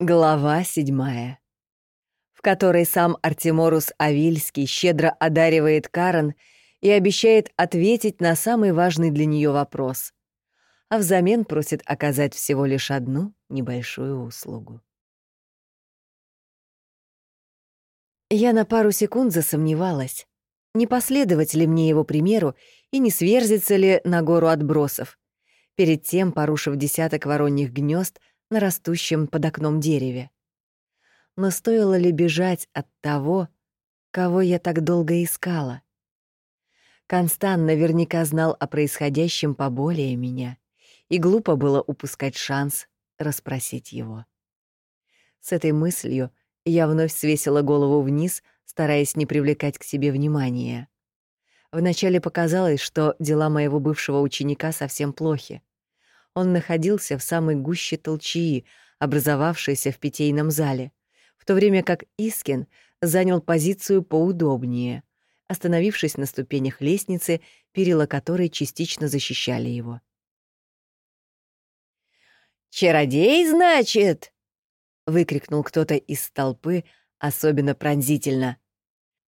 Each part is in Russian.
Глава седьмая, в которой сам Артеморус Авильский щедро одаривает Карен и обещает ответить на самый важный для нее вопрос, а взамен просит оказать всего лишь одну небольшую услугу. Я на пару секунд засомневалась, не последовать ли мне его примеру и не сверзится ли на гору отбросов, перед тем порушив десяток вороньих гнезд — на растущем под окном дереве. Но стоило ли бежать от того, кого я так долго искала? Констан наверняка знал о происходящем поболее меня, и глупо было упускать шанс расспросить его. С этой мыслью я вновь свесила голову вниз, стараясь не привлекать к себе внимания. Вначале показалось, что дела моего бывшего ученика совсем плохи. Он находился в самой гуще толчии, образовавшейся в питейном зале, в то время как Искин занял позицию поудобнее, остановившись на ступенях лестницы, перила которой частично защищали его. «Чародей, значит?» — выкрикнул кто-то из толпы особенно пронзительно.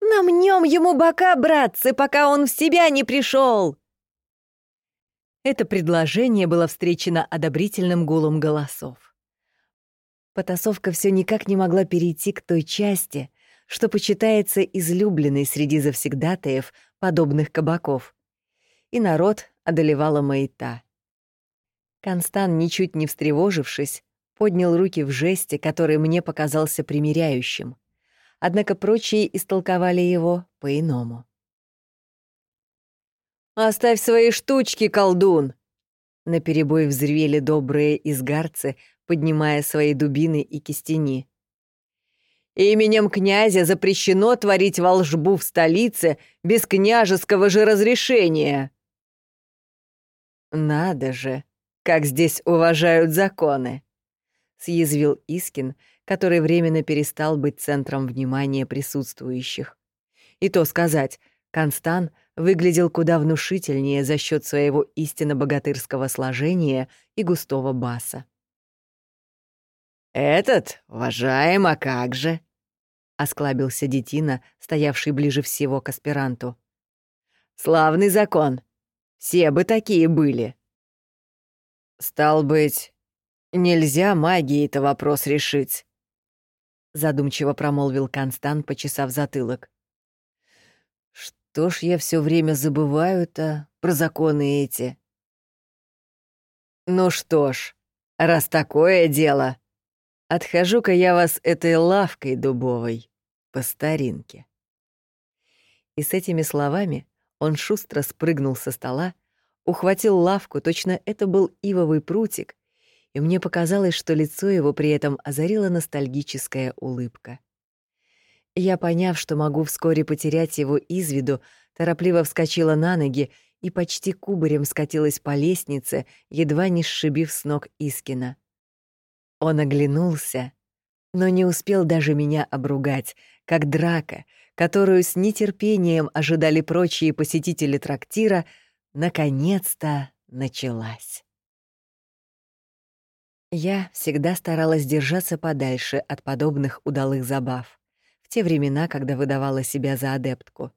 «Намнем ему бока, братцы, пока он в себя не пришел!» Это предложение было встречено одобрительным гулом голосов. Потасовка все никак не могла перейти к той части, что почитается излюбленной среди завсегдатаев подобных кабаков. И народ одолевала маята. Констан, ничуть не встревожившись, поднял руки в жесте, который мне показался примиряющим. Однако прочие истолковали его по-иному. «Оставь свои штучки, колдун!» Наперебой взревели добрые изгарцы, поднимая свои дубины и кистени. «Именем князя запрещено творить волжбу в столице без княжеского же разрешения!» «Надо же, как здесь уважают законы!» — съязвил Искин, который временно перестал быть центром внимания присутствующих. И то сказать, Констан — выглядел куда внушительнее за счет своего истинно богатырского сложения и густого баса. «Этот, уважаем, а как же?» — осклабился детина, стоявший ближе всего к аспиранту. «Славный закон. Все бы такие были». «Стал быть, нельзя магией-то вопрос решить», — задумчиво промолвил Констан, почесав затылок. Что ж я все время забываю-то про законы эти? Ну что ж, раз такое дело, отхожу-ка я вас этой лавкой дубовой по старинке. И с этими словами он шустро спрыгнул со стола, ухватил лавку, точно это был ивовый прутик, и мне показалось, что лицо его при этом озарила ностальгическая улыбка. Я, поняв, что могу вскоре потерять его из виду, торопливо вскочила на ноги и почти кубарем скатилась по лестнице, едва не сшибив с ног Искина. Он оглянулся, но не успел даже меня обругать, как драка, которую с нетерпением ожидали прочие посетители трактира, наконец-то началась. Я всегда старалась держаться подальше от подобных удалых забав в те времена, когда выдавала себя за адептку.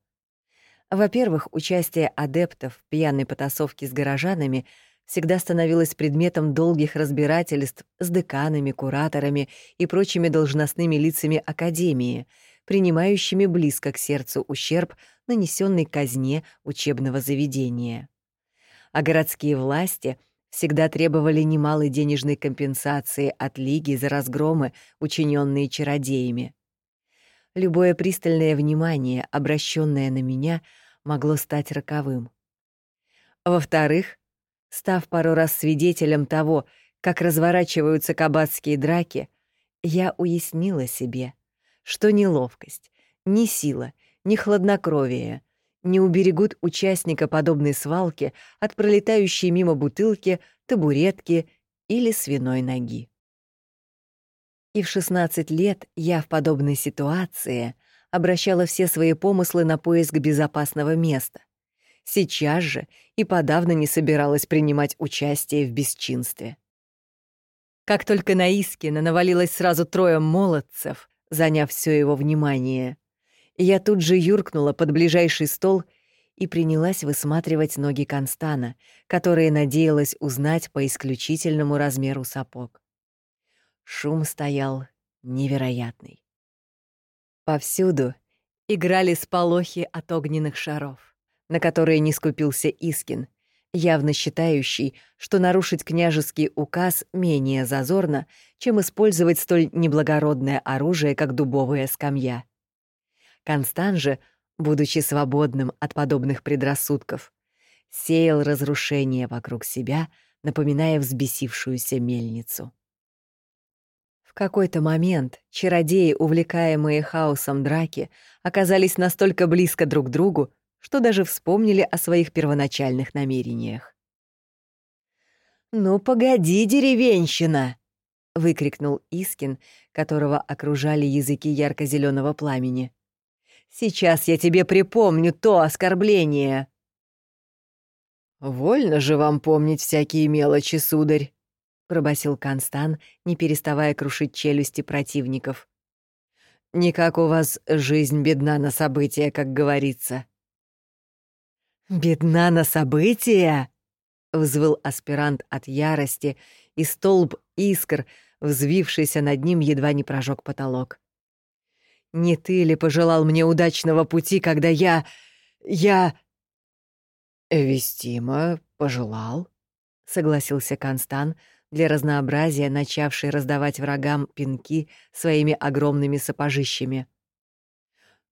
Во-первых, участие адептов в пьяной потасовке с горожанами всегда становилось предметом долгих разбирательств с деканами, кураторами и прочими должностными лицами Академии, принимающими близко к сердцу ущерб, нанесенный казне учебного заведения. А городские власти — всегда требовали немалой денежной компенсации от Лиги за разгромы, учиненные чародеями. Любое пристальное внимание, обращенное на меня, могло стать роковым. Во-вторых, став пару раз свидетелем того, как разворачиваются кабацкие драки, я уяснила себе, что ни ловкость, ни сила, ни хладнокровие не уберегут участника подобной свалки от пролетающей мимо бутылки, табуретки или свиной ноги. И в 16 лет я в подобной ситуации обращала все свои помыслы на поиск безопасного места. Сейчас же и подавно не собиралась принимать участие в бесчинстве. Как только на Искина навалилось сразу трое молодцев, заняв все его внимание, я тут же юркнула под ближайший стол и принялась высматривать ноги Констана, которые надеялась узнать по исключительному размеру сапог. Шум стоял невероятный. Повсюду играли сполохи от огненных шаров, на которые не скупился Искин, явно считающий, что нарушить княжеский указ менее зазорно, чем использовать столь неблагородное оружие, как дубовая скамья. Констан же, будучи свободным от подобных предрассудков, сеял разрушение вокруг себя, напоминая взбесившуюся мельницу. Какой-то момент чародеи, увлекаемые хаосом драки, оказались настолько близко друг к другу, что даже вспомнили о своих первоначальных намерениях. «Ну, погоди, деревенщина!» — выкрикнул Искин, которого окружали языки ярко зеленого пламени. «Сейчас я тебе припомню то оскорбление!» «Вольно же вам помнить всякие мелочи, сударь!» — пробасил Констан, не переставая крушить челюсти противников. «Никак у вас жизнь бедна на события, как говорится». «Бедна на события!» — взвыл аспирант от ярости, и столб искр, взвившийся над ним, едва не прожег потолок. «Не ты ли пожелал мне удачного пути, когда я... я...» «Вестимо пожелал», — согласился Констан, для разнообразия начавший раздавать врагам пинки своими огромными сапожищами.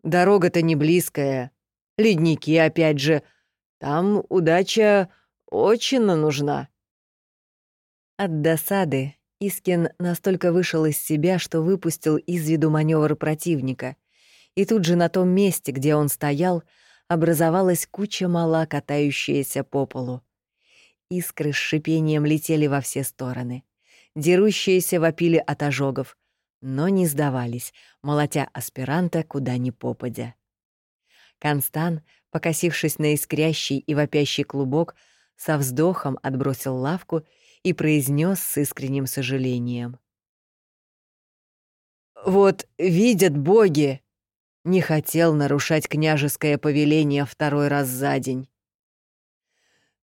«Дорога-то не близкая. Ледники, опять же, — там удача очень нужна». От досады Искин настолько вышел из себя, что выпустил из виду маневр противника, и тут же на том месте, где он стоял, образовалась куча мала, катающаяся по полу. Искры с шипением летели во все стороны. Дерущиеся вопили от ожогов, но не сдавались, молотя аспиранта куда ни попадя. Констан, покосившись на искрящий и вопящий клубок, со вздохом отбросил лавку и произнес с искренним сожалением. «Вот видят боги!» Не хотел нарушать княжеское повеление второй раз за день.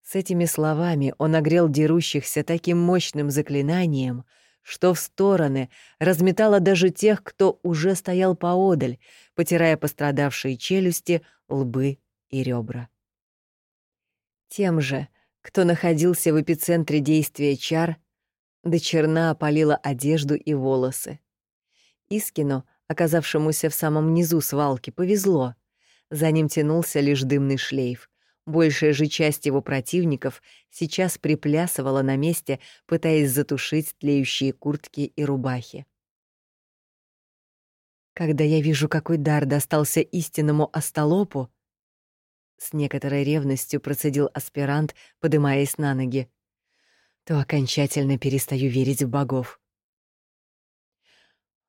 С этими словами он огрел дерущихся таким мощным заклинанием, что в стороны разметало даже тех, кто уже стоял поодаль, потирая пострадавшие челюсти, лбы и ребра. Тем же, кто находился в эпицентре действия чар, до черна опалила одежду и волосы. Искину, оказавшемуся в самом низу свалки, повезло. За ним тянулся лишь дымный шлейф. Большая же часть его противников сейчас приплясывала на месте, пытаясь затушить тлеющие куртки и рубахи. Когда я вижу, какой дар достался истинному остолопу, с некоторой ревностью процедил аспирант, подымаясь на ноги, то окончательно перестаю верить в богов.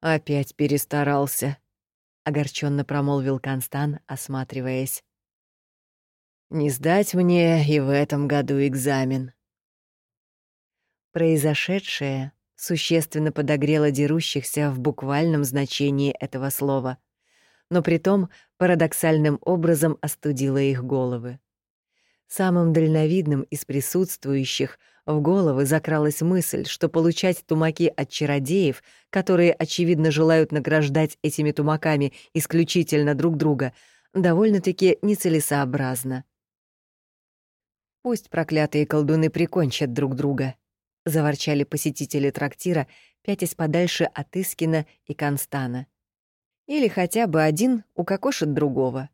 Опять перестарался, огорченно промолвил Констан, осматриваясь. Не сдать мне и в этом году экзамен. Произошедшее существенно подогрело дерущихся в буквальном значении этого слова, но притом парадоксальным образом остудило их головы. Самым дальновидным из присутствующих в головы закралась мысль, что получать тумаки от чародеев, которые, очевидно, желают награждать этими тумаками исключительно друг друга, довольно-таки нецелесообразно. Пусть проклятые колдуны прикончат друг друга, заворчали посетители трактира, пятясь подальше от Искина и Констана. Или хотя бы один укокошит другого.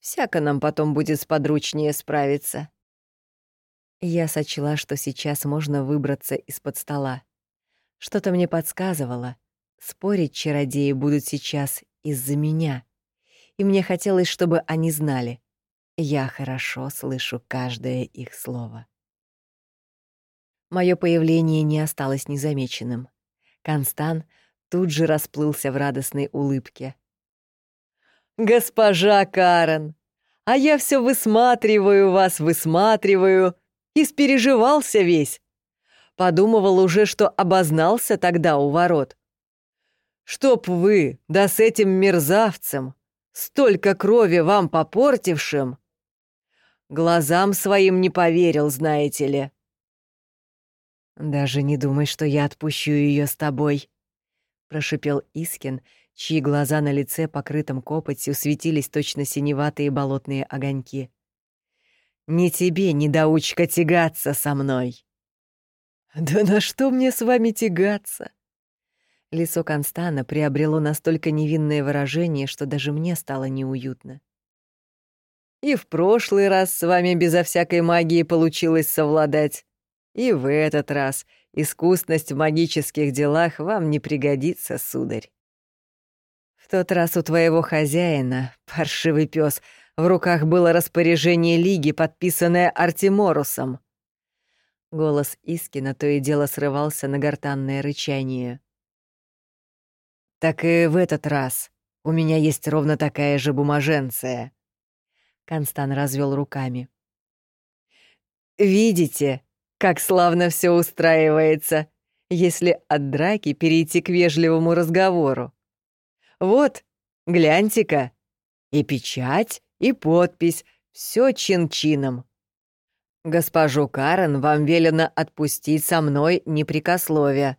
Всяко нам потом будет сподручнее справиться. Я сочла, что сейчас можно выбраться из-под стола. Что-то мне подсказывало. Спорить чародеи будут сейчас из-за меня. И мне хотелось, чтобы они знали. Я хорошо слышу каждое их слово. Мое появление не осталось незамеченным. Констан тут же расплылся в радостной улыбке. «Госпожа Карен, а я все высматриваю вас, высматриваю, испереживался весь. подумывал уже, что обознался тогда у ворот. Чтоб вы, да с этим мерзавцем, столько крови вам попортившим, глазам своим не поверил, знаете ли. «Даже не думай, что я отпущу ее с тобой», — прошипел Искин, чьи глаза на лице, покрытом копотью, светились точно синеватые болотные огоньки. «Не тебе, недоучка, тягаться со мной!» «Да на что мне с вами тягаться?» Лицо Констана приобрело настолько невинное выражение, что даже мне стало неуютно. «И в прошлый раз с вами безо всякой магии получилось совладать, и в этот раз искусность в магических делах вам не пригодится, сударь. В тот раз у твоего хозяина, паршивый пес, в руках было распоряжение Лиги, подписанное Артеморусом. Голос Искина то и дело срывался на гортанное рычание. «Так и в этот раз у меня есть ровно такая же бумаженция». Констан развел руками. «Видите, как славно все устраивается, если от драки перейти к вежливому разговору. Вот, гляньте-ка, и печать, и подпись, все чин-чином. Госпожу Карен вам велено отпустить со мной непрекословие.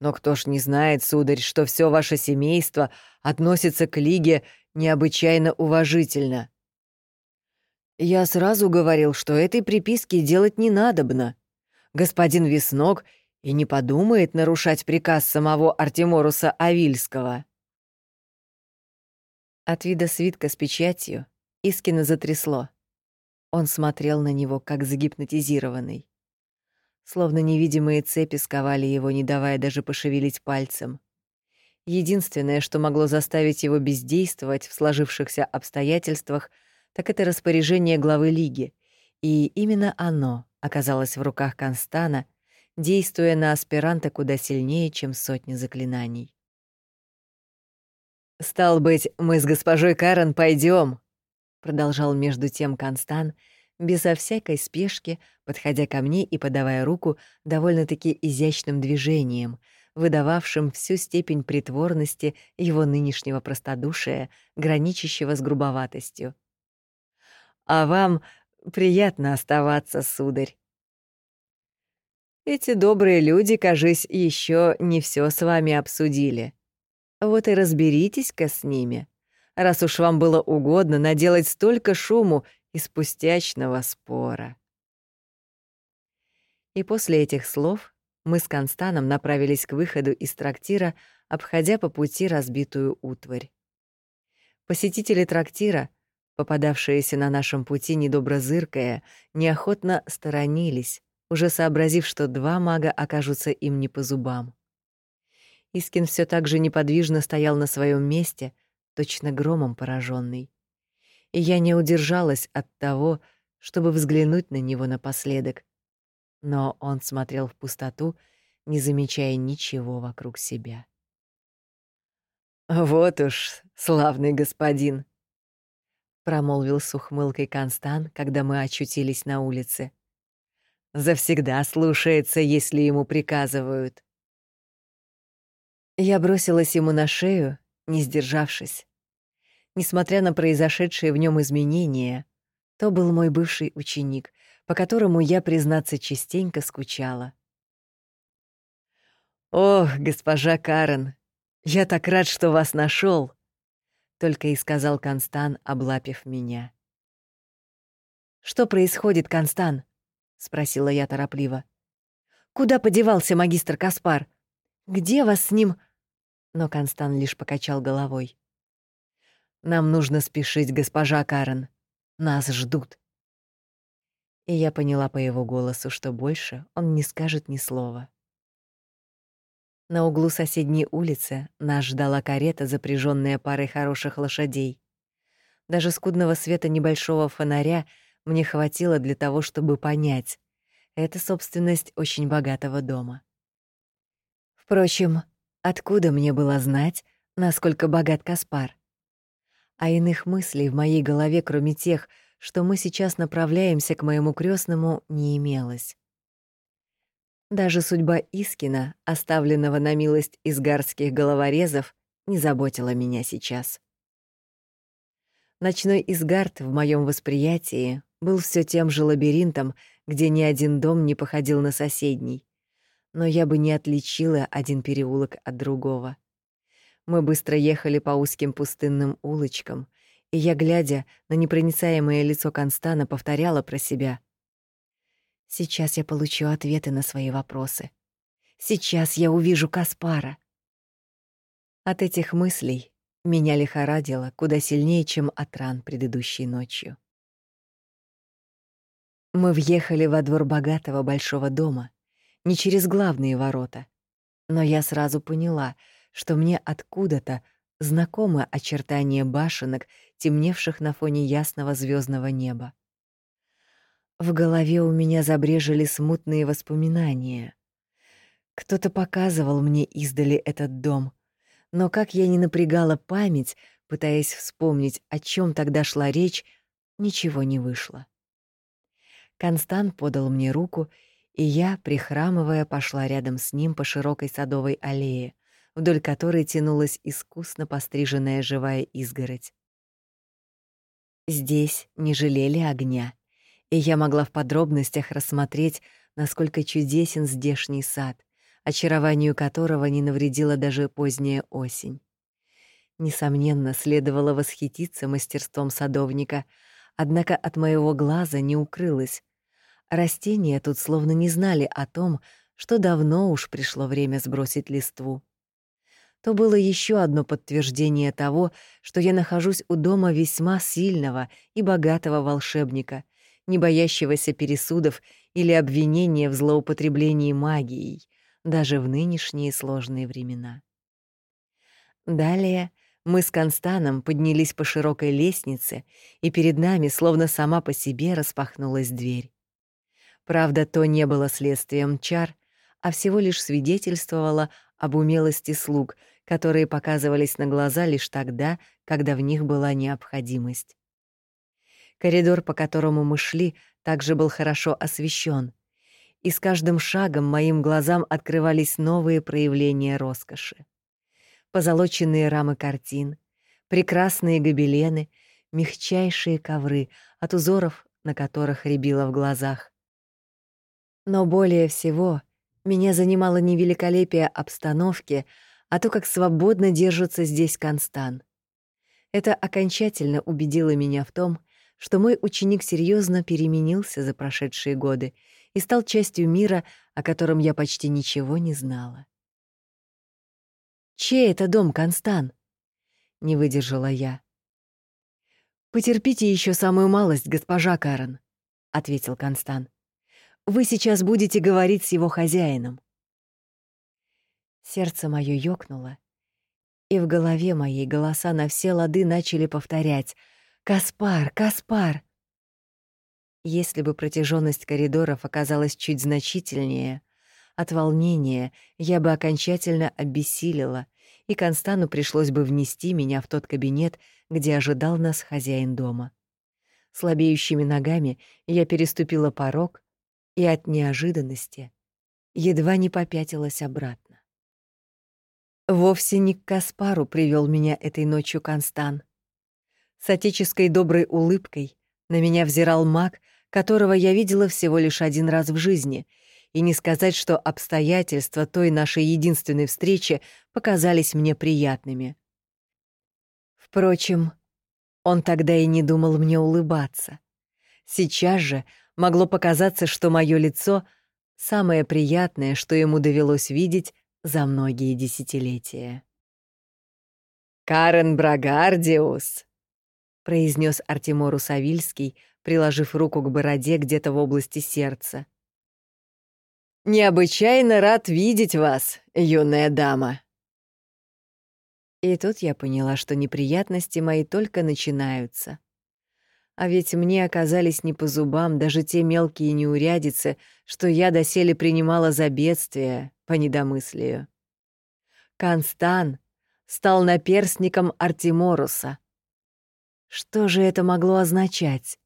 Но кто ж не знает, сударь, что все ваше семейство относится к Лиге необычайно уважительно. Я сразу говорил, что этой приписки делать не надобно. Господин Веснок и не подумает нарушать приказ самого Артеморуса Авильского. От вида свитка с печатью Искина затрясло. Он смотрел на него, как загипнотизированный. Словно невидимые цепи сковали его, не давая даже пошевелить пальцем. Единственное, что могло заставить его бездействовать в сложившихся обстоятельствах — так это распоряжение главы Лиги, и именно оно оказалось в руках Констана, действуя на аспиранта куда сильнее, чем сотни заклинаний. «Стал быть, мы с госпожой Карен пойдем, продолжал между тем Констан, безо всякой спешки, подходя ко мне и подавая руку довольно-таки изящным движением, выдававшим всю степень притворности его нынешнего простодушия, граничащего с грубоватостью а вам приятно оставаться, сударь. Эти добрые люди, кажись, еще не все с вами обсудили. Вот и разберитесь-ка с ними, раз уж вам было угодно наделать столько шуму из пустячного спора. И после этих слов мы с Констаном направились к выходу из трактира, обходя по пути разбитую утварь. Посетители трактира — Попадавшиеся на нашем пути недобро зыркая, неохотно сторонились, уже сообразив, что два мага окажутся им не по зубам. Искин все так же неподвижно стоял на своем месте, точно громом пораженный. И я не удержалась от того, чтобы взглянуть на него напоследок. Но он смотрел в пустоту, не замечая ничего вокруг себя. «Вот уж, славный господин!» Промолвил с ухмылкой Констан, когда мы очутились на улице. Завсегда слушается, если ему приказывают. Я бросилась ему на шею, не сдержавшись. Несмотря на произошедшие в нем изменения, то был мой бывший ученик, по которому я, признаться, частенько скучала. «Ох, госпожа Карен, я так рад, что вас нашел только и сказал Констан, облапив меня. Что происходит, Констан? спросила я торопливо. Куда подевался магистр Каспар? Где вас с ним? Но Констан лишь покачал головой. Нам нужно спешить, госпожа Карен. Нас ждут. И я поняла по его голосу, что больше он не скажет ни слова. На углу соседней улицы нас ждала карета, запряженная парой хороших лошадей. Даже скудного света небольшого фонаря мне хватило для того, чтобы понять — это собственность очень богатого дома. Впрочем, откуда мне было знать, насколько богат Каспар? А иных мыслей в моей голове, кроме тех, что мы сейчас направляемся к моему крестному, не имелось. Даже судьба Искина, оставленного на милость изгарских головорезов, не заботила меня сейчас. Ночной Изгард в моем восприятии был все тем же лабиринтом, где ни один дом не походил на соседний. Но я бы не отличила один переулок от другого. Мы быстро ехали по узким пустынным улочкам, и я, глядя на непроницаемое лицо Констана, повторяла про себя. «Сейчас я получу ответы на свои вопросы. Сейчас я увижу Каспара». От этих мыслей меня лихорадило куда сильнее, чем от ран предыдущей ночью. Мы въехали во двор богатого большого дома, не через главные ворота, но я сразу поняла, что мне откуда-то знакомы очертания башенок, темневших на фоне ясного звездного неба. В голове у меня забрежили смутные воспоминания. Кто-то показывал мне издали этот дом, но как я не напрягала память, пытаясь вспомнить, о чем тогда шла речь, ничего не вышло. Констант подал мне руку, и я, прихрамывая, пошла рядом с ним по широкой садовой аллее, вдоль которой тянулась искусно постриженная живая изгородь. Здесь не жалели огня, и я могла в подробностях рассмотреть, насколько чудесен здешний сад, очарованию которого не навредила даже поздняя осень. Несомненно, следовало восхититься мастерством садовника, однако от моего глаза не укрылось. Растения тут словно не знали о том, что давно уж пришло время сбросить листву. То было еще одно подтверждение того, что я нахожусь у дома весьма сильного и богатого волшебника, не боящегося пересудов или обвинения в злоупотреблении магией, даже в нынешние сложные времена. Далее мы с Констаном поднялись по широкой лестнице, и перед нами, словно сама по себе, распахнулась дверь. Правда, то не было следствием чар, а всего лишь свидетельствовало об умелости слуг, которые показывались на глаза лишь тогда, когда в них была необходимость. Коридор, по которому мы шли, также был хорошо освещен, и с каждым шагом моим глазам открывались новые проявления роскоши. Позолоченные рамы картин, прекрасные гобелены, мягчайшие ковры, от узоров, на которых рябило в глазах. Но более всего меня занимало не великолепие обстановки, а то, как свободно держится здесь Констан. Это окончательно убедило меня в том, что мой ученик серьезно переменился за прошедшие годы и стал частью мира, о котором я почти ничего не знала. «Чей это дом, Констан?» — не выдержала я. «Потерпите еще самую малость, госпожа Карен», — ответил Констан. «Вы сейчас будете говорить с его хозяином». Сердце мое ёкнуло, и в голове моей голоса на все лады начали повторять «Каспар! Каспар!» Если бы протяженность коридоров оказалась чуть значительнее, от волнения я бы окончательно обессилила, и Констану пришлось бы внести меня в тот кабинет, где ожидал нас хозяин дома. Слабеющими ногами я переступила порог и от неожиданности едва не попятилась обратно. Вовсе не к Каспару привел меня этой ночью Констан. С отеческой доброй улыбкой на меня взирал маг, которого я видела всего лишь один раз в жизни, и не сказать, что обстоятельства той нашей единственной встречи показались мне приятными. Впрочем, он тогда и не думал мне улыбаться. Сейчас же могло показаться, что мое лицо — самое приятное, что ему довелось видеть за многие десятилетия. «Карен Брагардиус!» — произнес Артемору Савильский, приложив руку к бороде где-то в области сердца. «Необычайно рад видеть вас, юная дама!» И тут я поняла, что неприятности мои только начинаются. А ведь мне оказались не по зубам даже те мелкие неурядицы, что я доселе принимала за бедствие по недомыслию. Констан стал наперстником Артеморуса — что же это могло означать?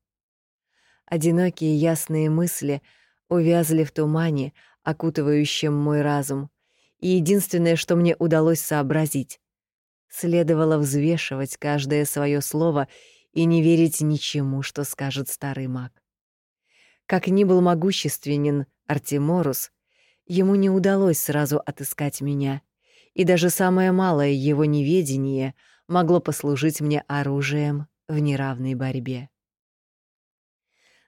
Одинокие ясные мысли увязли в тумане, окутывающем мой разум, и единственное, что мне удалось сообразить — следовало взвешивать каждое свое слово и не верить ничему, что скажет старый маг. Как ни был могущественен Артеморус, ему не удалось сразу отыскать меня, и даже самое малое его неведение могло послужить мне оружием в неравной борьбе.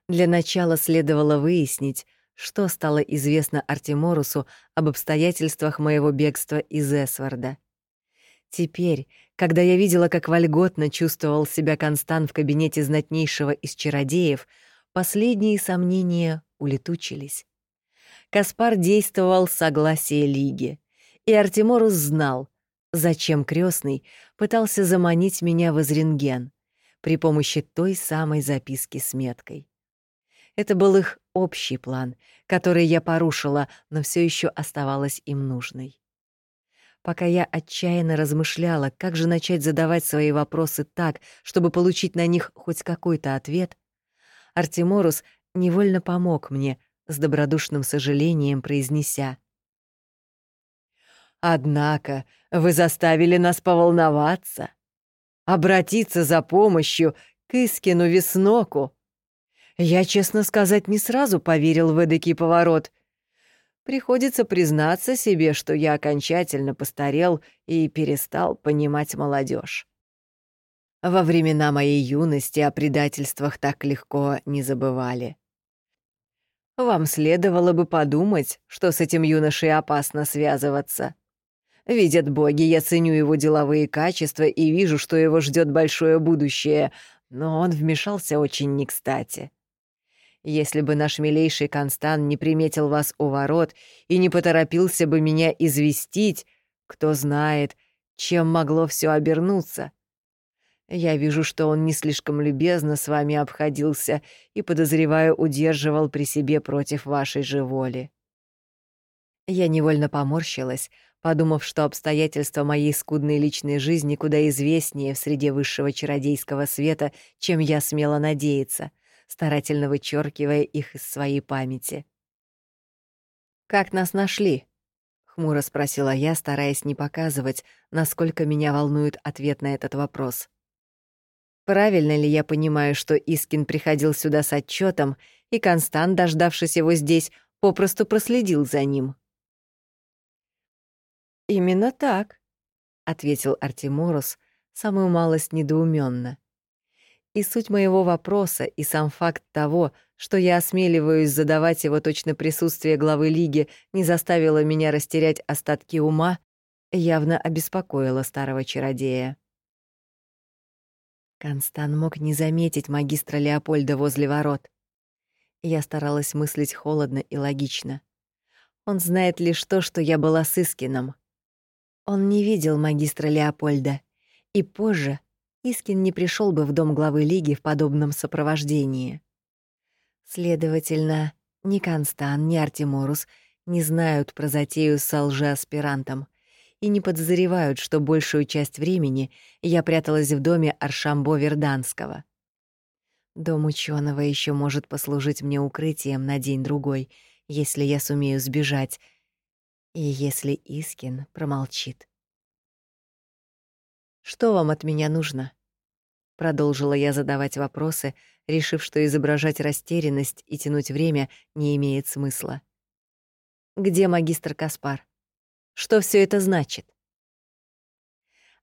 Для начала следовало выяснить, что стало известно Артеморусу об обстоятельствах моего бегства из Эсварда. Теперь, когда я видела, как вольготно чувствовал себя Констан в кабинете знатнейшего из чародеев, последние сомнения улетучились. Каспар действовал в согласии Лиги, и Артеморус знал, зачем крестный пытался заманить меня в Изренген при помощи той самой записки с меткой. Это был их общий план, который я порушила, но все еще оставалась им нужной. Пока я отчаянно размышляла, как же начать задавать свои вопросы так, чтобы получить на них хоть какой-то ответ, Артеморус невольно помог мне, с добродушным сожалением произнеся. «Однако вы заставили нас поволноваться, обратиться за помощью к Искину Весноку. Я, честно сказать, не сразу поверил в эдакий поворот. Приходится признаться себе, что я окончательно постарел и перестал понимать молодежь. Во времена моей юности о предательствах так легко не забывали. Вам следовало бы подумать, что с этим юношей опасно связываться. Видят боги, я ценю его деловые качества и вижу, что его ждет большое будущее, но он вмешался очень не кстати. Если бы наш милейший Констан не приметил вас у ворот и не поторопился бы меня известить, кто знает, чем могло все обернуться. Я вижу, что он не слишком любезно с вами обходился и, подозреваю, удерживал при себе против вашей же воли. Я невольно поморщилась, подумав, что обстоятельства моей скудной личной жизни куда известнее в среде высшего чародейского света, чем я смела надеяться, старательно вычеркивая их из своей памяти. «Как нас нашли?» — хмуро спросила я, стараясь не показывать, насколько меня волнует ответ на этот вопрос. Правильно ли я понимаю, что Искин приходил сюда с отчетом, и Констант, дождавшись его здесь, попросту проследил за ним? «Именно так», — ответил Артеморус, самую малость недоуменно. И суть моего вопроса, и сам факт того, что я осмеливаюсь задавать его точно присутствие главы Лиги, не заставило меня растерять остатки ума, явно обеспокоило старого чародея. Констан мог не заметить магистра Леопольда возле ворот. Я старалась мыслить холодно и логично. Он знает лишь то, что я была с Искином. Он не видел магистра Леопольда, и позже Искин не пришел бы в дом главы лиги в подобном сопровождении. Следовательно, ни Констан, ни Артеморус не знают про затею с лжеаспирантом, и не подозревают, что большую часть времени я пряталась в доме Аршамбо Верданского. Дом ученого еще может послужить мне укрытием на день-другой, если я сумею сбежать, и если Искин промолчит. «Что вам от меня нужно?» Продолжила я задавать вопросы, решив, что изображать растерянность и тянуть время не имеет смысла. «Где магистр Каспар?» Что все это значит?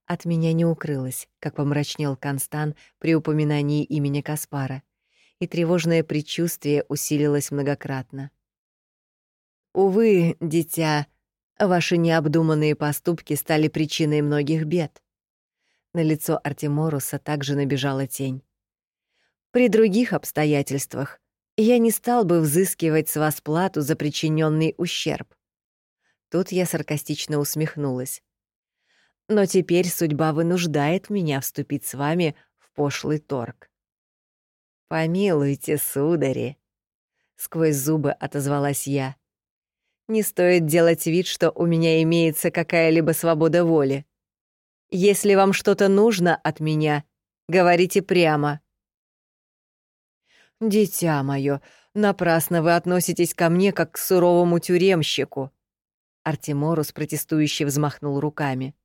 От меня не укрылось, как помрачнел Констан при упоминании имени Каспара, и тревожное предчувствие усилилось многократно. Увы, дитя, ваши необдуманные поступки стали причиной многих бед. На лицо Артеморуса также набежала тень. При других обстоятельствах я не стал бы взыскивать с вас плату за причиненный ущерб. Тут я саркастично усмехнулась. Но теперь судьба вынуждает меня вступить с вами в пошлый торг. «Помилуйте, судари», — сквозь зубы отозвалась я. «Не стоит делать вид, что у меня имеется какая-либо свобода воли. Если вам что-то нужно от меня, говорите прямо». «Дитя мое, Напрасно вы относитесь ко мне как к суровому тюремщику. Артеморус протестующе взмахнул руками.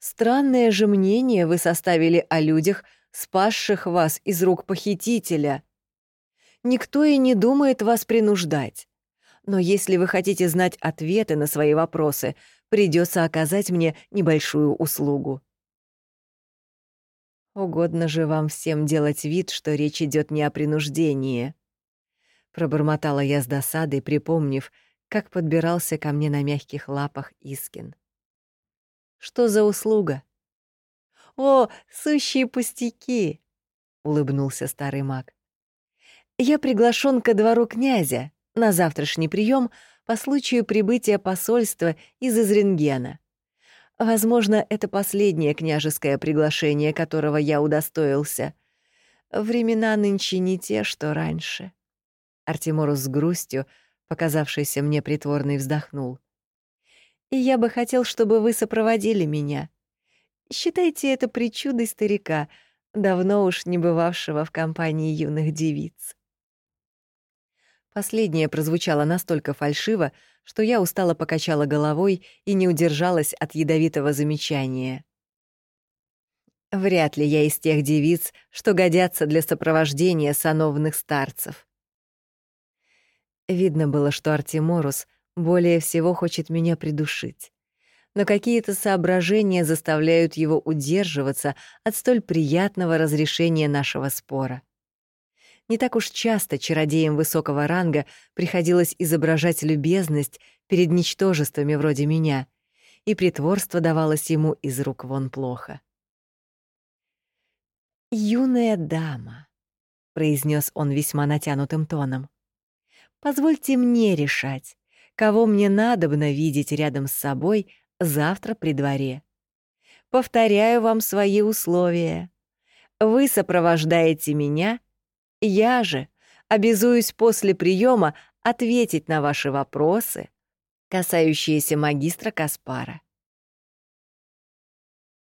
Странное же мнение вы составили о людях, спасших вас из рук похитителя. Никто и не думает вас принуждать. Но если вы хотите знать ответы на свои вопросы, придется оказать мне небольшую услугу. Угодно же вам всем делать вид, что речь идет не о принуждении. Пробормотала я с досадой, припомнив, как подбирался ко мне на мягких лапах Искин. Что за услуга? О, сущие пустяки! улыбнулся старый маг. Я приглашен ко двору князя на завтрашний прием по случаю прибытия посольства из Изренгена. Возможно, это последнее княжеское приглашение, которого я удостоился. Времена нынче не те, что раньше. Артеморус с грустью, показавшийся мне притворной, вздохнул. И я бы хотел, чтобы вы сопроводили меня. Считайте это причудой старика, давно уж не бывавшего в компании юных девиц. Последнее прозвучало настолько фальшиво, что я устало покачала головой и не удержалась от ядовитого замечания. Вряд ли я из тех девиц, что годятся для сопровождения сановных старцев. Видно было, что Артеморус более всего хочет меня придушить. Но какие-то соображения заставляют его удерживаться от столь приятного разрешения нашего спора. Не так уж часто чародеям высокого ранга приходилось изображать любезность перед ничтожествами вроде меня, и притворство давалось ему из рук вон плохо. «Юная дама», — произнес он весьма натянутым тоном, — «позвольте мне решать, кого мне надобно видеть рядом с собой завтра при дворе. Повторяю вам свои условия. Вы сопровождаете меня я же обязуюсь после приема ответить на ваши вопросы, касающиеся магистра Каспара.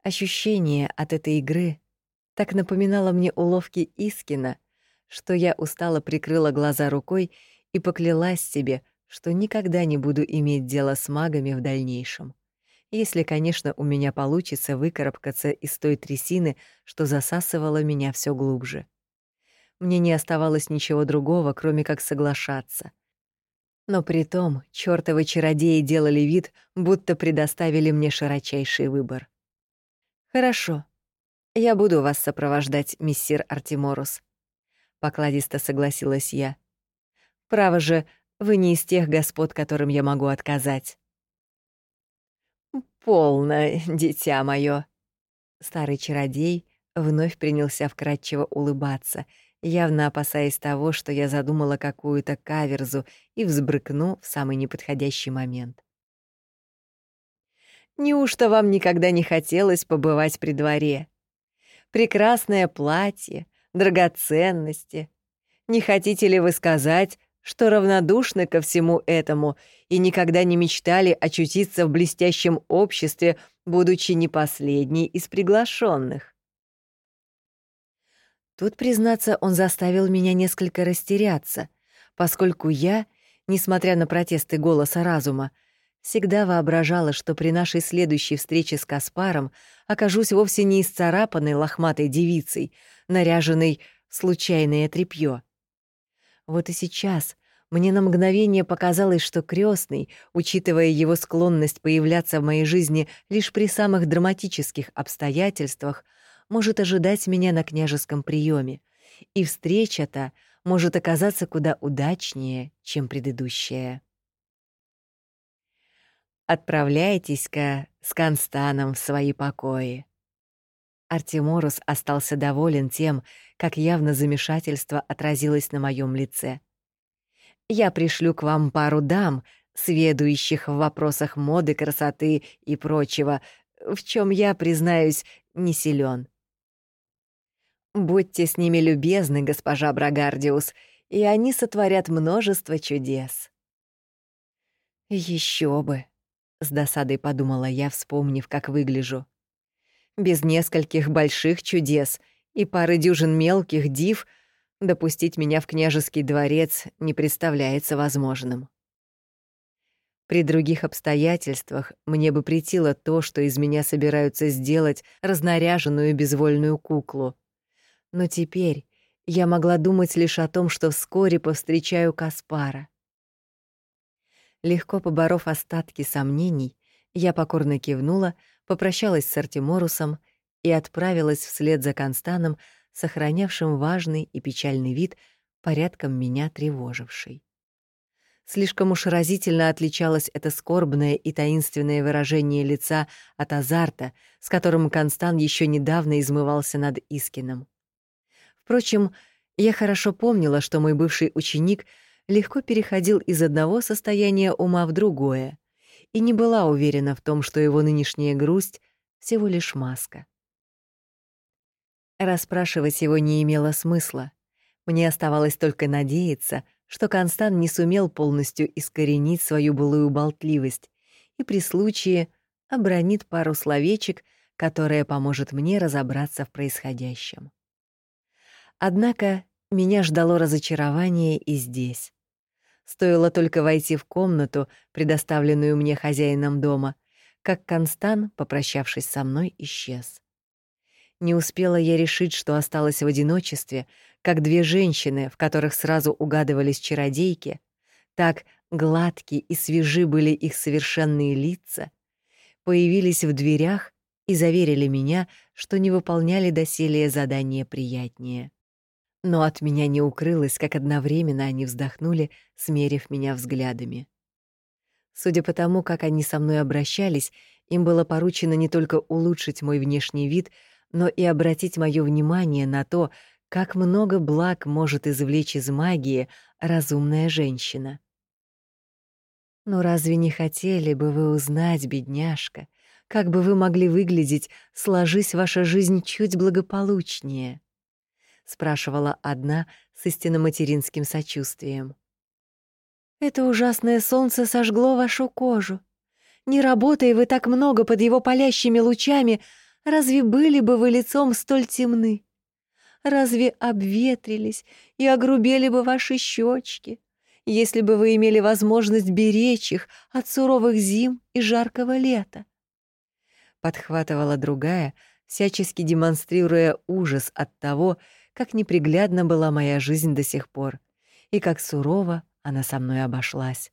Ощущение от этой игры так напоминало мне уловки Искина, что я устало прикрыла глаза рукой и поклялась себе, что никогда не буду иметь дело с магами в дальнейшем. Если, конечно, у меня получится выкарабкаться из той трясины, что засасывала меня все глубже. Мне не оставалось ничего другого, кроме как соглашаться. Но при том чёртовы чародеи делали вид, будто предоставили мне широчайший выбор. «Хорошо. Я буду вас сопровождать, миссир Артеморус», — покладисто согласилась я. «Право же, вы не из тех господ, которым я могу отказать». «Полно, дитя моё». Старый чародей вновь принялся вкратчиво улыбаться — явно опасаясь того, что я задумала какую-то каверзу и взбрыкну в самый неподходящий момент. Неужто вам никогда не хотелось побывать при дворе? Прекрасное платье, драгоценности. Не хотите ли вы сказать, что равнодушны ко всему этому и никогда не мечтали очутиться в блестящем обществе, будучи не последней из приглашенных? Тут, признаться, он заставил меня несколько растеряться, поскольку я, несмотря на протесты голоса разума, всегда воображала, что при нашей следующей встрече с Каспаром окажусь вовсе не исцарапанной лохматой девицей, наряженной в случайное тряпьё. Вот и сейчас мне на мгновение показалось, что крестный, учитывая его склонность появляться в моей жизни лишь при самых драматических обстоятельствах, может ожидать меня на княжеском приеме, и встреча-то может оказаться куда удачнее, чем предыдущая. Отправляйтесь-ка с Констаном в свои покои. Артеморус остался доволен тем, как явно замешательство отразилось на моем лице. Я пришлю к вам пару дам, сведущих в вопросах моды, красоты и прочего, в чем я, признаюсь, не силен. Будьте с ними любезны, госпожа Брагардиус, и они сотворят множество чудес. Еще бы, с досадой подумала я, вспомнив, как выгляжу. Без нескольких больших чудес и пары дюжин мелких див допустить меня в княжеский дворец не представляется возможным. При других обстоятельствах мне бы претило то, что из меня собираются сделать разнаряженную безвольную куклу. Но теперь я могла думать лишь о том, что вскоре повстречаю Каспара. Легко поборов остатки сомнений, я покорно кивнула, попрощалась с Артеморусом и отправилась вслед за Констаном, сохранявшим важный и печальный вид, порядком меня тревоживший. Слишком уж разительно отличалось это скорбное и таинственное выражение лица от азарта, с которым Констан еще недавно измывался над Искином. Впрочем, я хорошо помнила, что мой бывший ученик легко переходил из одного состояния ума в другое, и не была уверена в том, что его нынешняя грусть — всего лишь маска. Расспрашивать его не имело смысла. Мне оставалось только надеяться, что Констан не сумел полностью искоренить свою былую болтливость и при случае обронит пару словечек, которое поможет мне разобраться в происходящем. Однако меня ждало разочарование и здесь. Стоило только войти в комнату, предоставленную мне хозяином дома, как Констан, попрощавшись со мной, исчез. Не успела я решить, что осталась в одиночестве, как две женщины, в которых сразу угадывались чародейки, так гладкие и свежи были их совершенные лица, появились в дверях и заверили меня, что не выполняли доселе задание приятнее. Но от меня не укрылось, как одновременно они вздохнули, смерив меня взглядами. Судя по тому, как они со мной обращались, им было поручено не только улучшить мой внешний вид, но и обратить моё внимание на то, как много благ может извлечь из магии разумная женщина. Но разве не хотели бы вы узнать, бедняжка, как бы вы могли выглядеть, сложись ваша жизнь чуть благополучнее? — спрашивала одна с истинно материнским сочувствием. «Это ужасное солнце сожгло вашу кожу. Не работая вы так много под его палящими лучами, разве были бы вы лицом столь темны? Разве обветрились и огрубели бы ваши щечки, если бы вы имели возможность беречь их от суровых зим и жаркого лета?» Подхватывала другая, всячески демонстрируя ужас от того, как неприглядна была моя жизнь до сих пор и как сурово она со мной обошлась.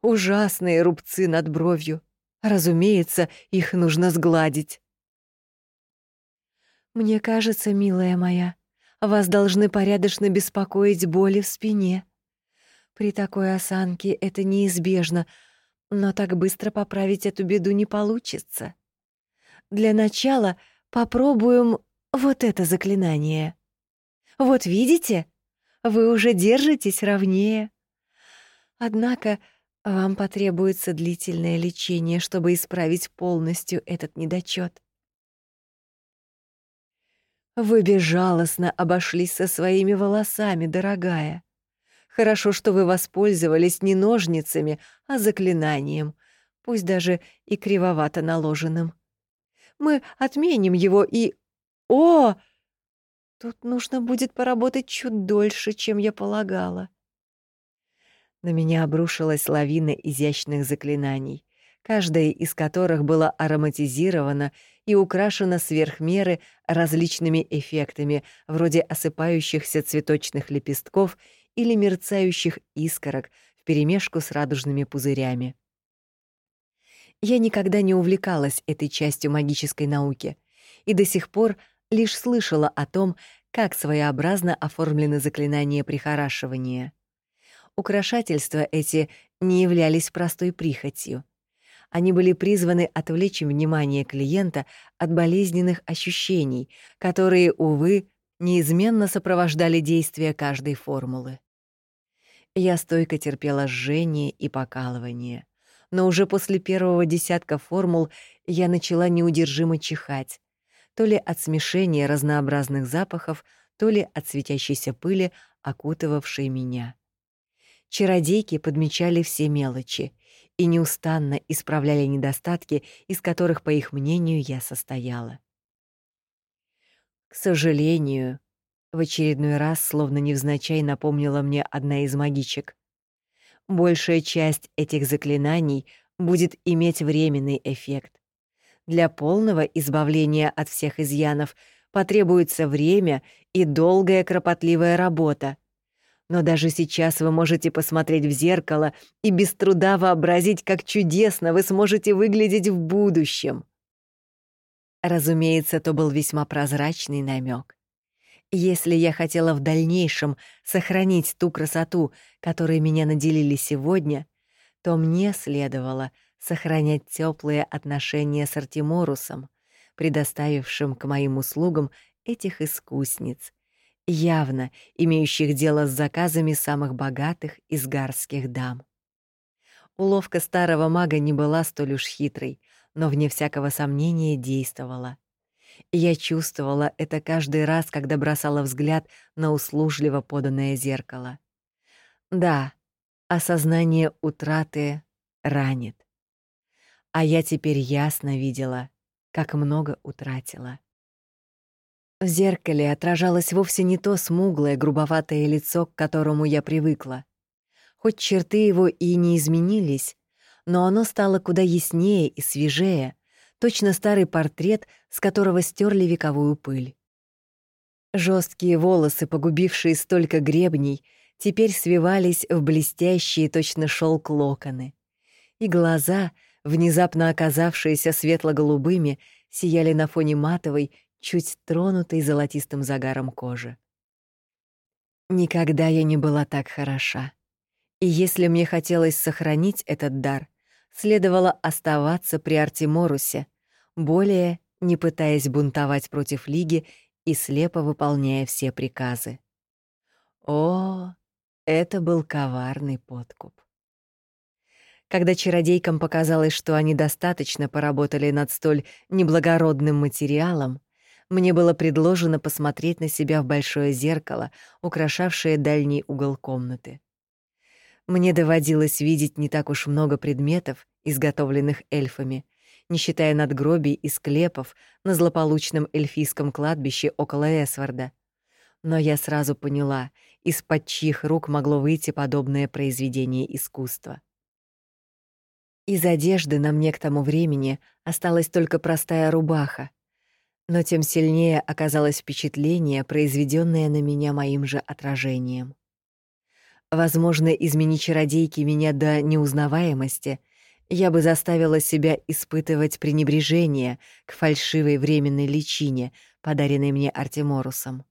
Ужасные рубцы над бровью. Разумеется, их нужно сгладить. Мне кажется, милая моя, вас должны порядочно беспокоить боли в спине. При такой осанке это неизбежно, но так быстро поправить эту беду не получится. Для начала попробуем вот это заклинание. Вот видите? Вы уже держитесь ровнее. Однако вам потребуется длительное лечение, чтобы исправить полностью этот недочет. Вы безжалостно обошлись со своими волосами, дорогая. Хорошо, что вы воспользовались не ножницами, а заклинанием, пусть даже и кривовато наложенным. Мы отменим его и «О! Тут нужно будет поработать чуть дольше, чем я полагала». На меня обрушилась лавина изящных заклинаний, каждое из которых было ароматизировано и украшено сверх меры различными эффектами, вроде осыпающихся цветочных лепестков или мерцающих искорок вперемешку с радужными пузырями. Я никогда не увлекалась этой частью магической науки и до сих пор лишь слышала о том, как своеобразно оформлены заклинания прихорашивания. Украшательства эти не являлись простой прихотью. Они были призваны отвлечь внимание клиента от болезненных ощущений, которые, увы, неизменно сопровождали действия каждой формулы. Я стойко терпела жжение и покалывание, но уже после первого десятка формул я начала неудержимо чихать, то ли от смешения разнообразных запахов, то ли от светящейся пыли, окутывавшей меня. Чародейки подмечали все мелочи и неустанно исправляли недостатки, из которых, по их мнению, я состояла. К сожалению, В очередной раз, словно невзначай, напомнила мне одна из магичек. Большая часть этих заклинаний будет иметь временный эффект. Для полного избавления от всех изъянов потребуется время и долгая кропотливая работа. Но даже сейчас вы можете посмотреть в зеркало и без труда вообразить, как чудесно вы сможете выглядеть в будущем. Разумеется, то был весьма прозрачный намек. Если я хотела в дальнейшем сохранить ту красоту, которой меня наделили сегодня, то мне следовало сохранять теплые отношения с Артеморусом, предоставившим к моим услугам этих искусниц, явно имеющих дело с заказами самых богатых из гарских дам. Уловка старого мага не была столь уж хитрой, но вне всякого сомнения действовала. Я чувствовала это каждый раз, когда бросала взгляд на услужливо поданное зеркало. Да, осознание утраты ранит. А я теперь ясно видела, как много утратила. В зеркале отражалось вовсе не то смуглое, грубоватое лицо, к которому я привыкла. Хоть черты его и не изменились, но оно стало куда яснее и свежее, точно старый портрет, с которого стерли вековую пыль. Жесткие волосы, погубившие столько гребней, теперь свивались в блестящие точно шелк локоны. И глаза, внезапно оказавшиеся светло-голубыми, сияли на фоне матовой, чуть тронутой золотистым загаром кожи. Никогда я не была так хороша. И если мне хотелось сохранить этот дар, следовало оставаться при Артеморусе, более не пытаясь бунтовать против Лиги и слепо выполняя все приказы. О, это был коварный подкуп. Когда чародейкам показалось, что они достаточно поработали над столь неблагородным материалом, мне было предложено посмотреть на себя в большое зеркало, украшавшее дальний угол комнаты. Мне доводилось видеть не так уж много предметов, изготовленных эльфами, не считая надгробий и склепов на злополучном эльфийском кладбище около Эсварда. Но я сразу поняла, из-под чьих рук могло выйти подобное произведение искусства. Из одежды на мне к тому времени осталась только простая рубаха, но тем сильнее оказалось впечатление, произведенное на меня моим же отражением. Возможно, измени чародейки меня до неузнаваемости, я бы заставила себя испытывать пренебрежение к фальшивой временной личине, подаренной мне Артеморусом.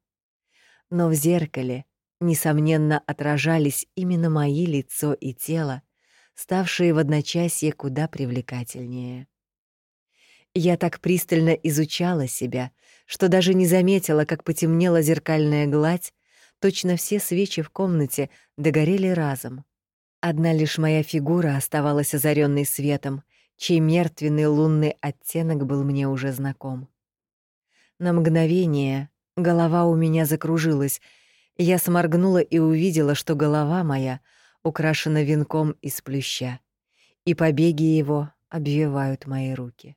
Но в зеркале, несомненно, отражались именно мои лицо и тело, ставшие в одночасье куда привлекательнее. Я так пристально изучала себя, что даже не заметила, как потемнела зеркальная гладь, Точно все свечи в комнате догорели разом. Одна лишь моя фигура оставалась озаренной светом, чей мертвенный лунный оттенок был мне уже знаком. На мгновение голова у меня закружилась, я сморгнула и увидела, что голова моя украшена венком из плюща, и побеги его обвивают мои руки.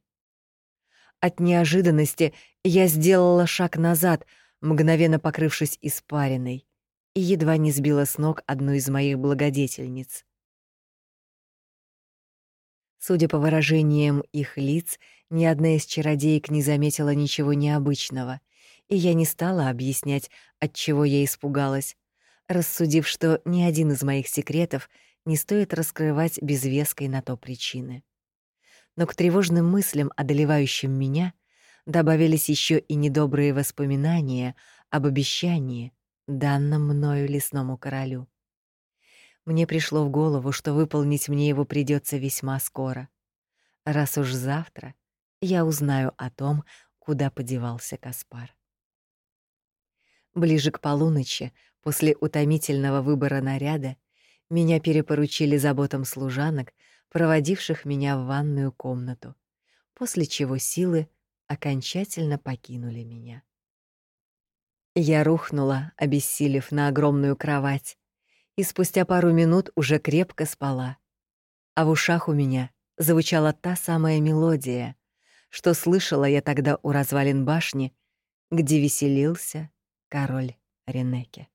От неожиданности я сделала шаг назад — мгновенно покрывшись испариной, и едва не сбила с ног одну из моих благодетельниц. Судя по выражениям их лиц, ни одна из чародеек не заметила ничего необычного, и я не стала объяснять, от чего я испугалась, рассудив, что ни один из моих секретов не стоит раскрывать без веской на то причины. Но к тревожным мыслям, одолевающим меня, добавились еще и недобрые воспоминания об обещании, данном мною лесному королю. Мне пришло в голову, что выполнить мне его придется весьма скоро. Раз уж завтра я узнаю о том, куда подевался Каспар. Ближе к полуночи, после утомительного выбора наряда, меня перепоручили заботам служанок, проводивших меня в ванную комнату, после чего силы окончательно покинули меня. Я рухнула, обессилев на огромную кровать, и спустя пару минут уже крепко спала. А в ушах у меня звучала та самая мелодия, что слышала я тогда у развалин башни, где веселился король Ренеке.